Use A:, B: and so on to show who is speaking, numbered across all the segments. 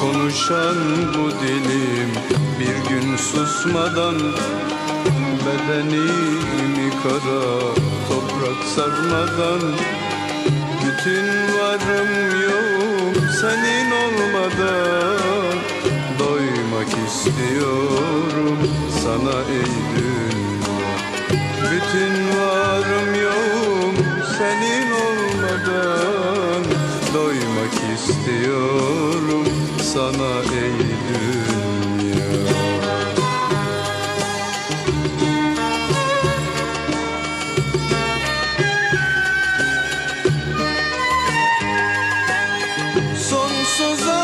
A: Konuşan bu dilim bir gün susmadan Bedenimi kara toprak sarmadan. Bütün varım yoğum senin olmadan. Doymak istiyorum sana ey dünya. Bütün varım yoğum senin olmadan. Doymak istiyorum sana ey dünya. Sonsuza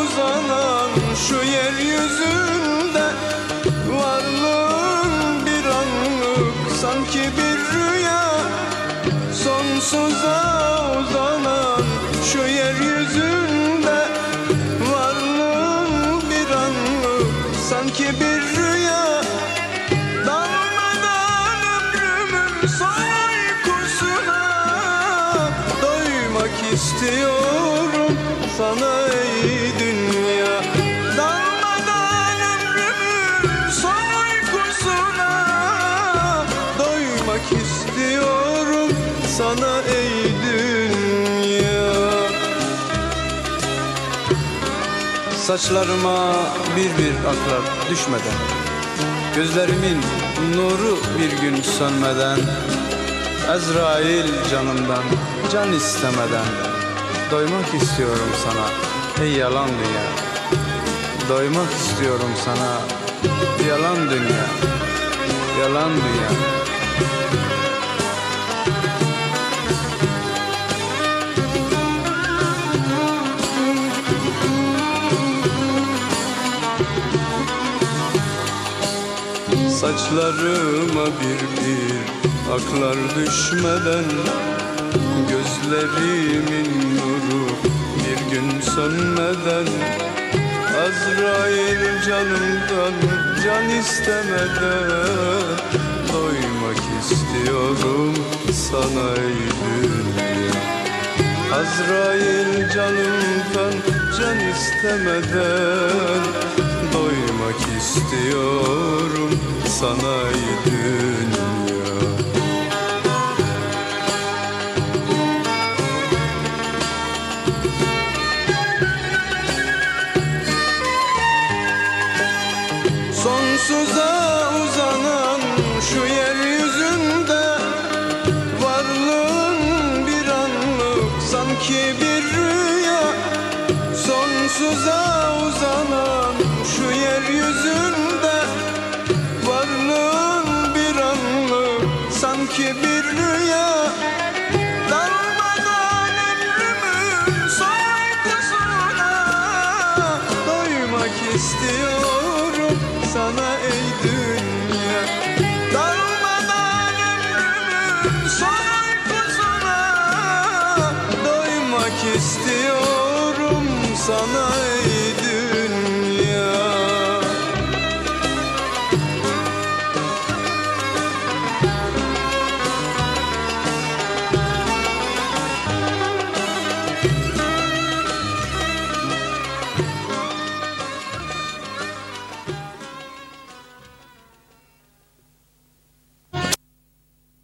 A: uzanan şu yeryüzünde Varlığın bir anlık sanki bir rüya. Sonsuza uzanan şu yeryüzünde İstiyorum sana ey dünya. Dalmadan ömrümün son uykusuna Doymak istiyorum sana ey dünya. Saçlarıma bir bir aklar düşmeden Gözlerimin nuru bir gün sönmeden Ezrail canımdan can istemeden Doymak istiyorum sana ey yalan dünya. Doymak istiyorum sana yalan dünya. Yalan dünya. Saçlarıma bir bir aklar düşmeden Gözlerimin nuru bir gün sönmeden Azrail canımdan can istemeden Doymak istiyorum sana ey Azrail canımdan can istemeden Doymak istiyorum sana ey dünya ucuza uzanan şu yeryüzünde Varlığın bir anlık sanki bir rüya. Sonsuza uzanan şu yeryüzünde Varlığın bir anlık sanki bir rüya. İstiyor sana